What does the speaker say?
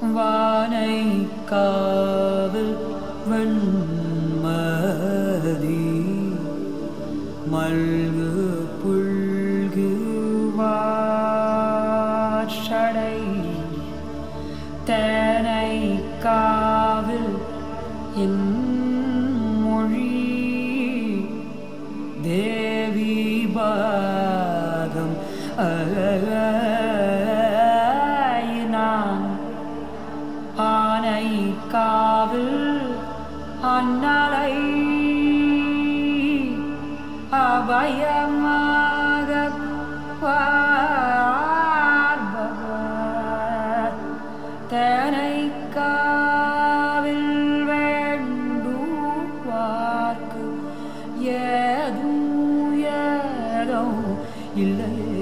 வானை காவல் வன்மதி மல்கு புல்கு வாஷடை தேனை காவில் என் மொழி தேவி பாகம் அழக காவில் அண்ணலை அபயமாக பார்பவர். தேனை காவில் வேண்டுவார்க்கு ஏதும் ஏதோ இல்லையே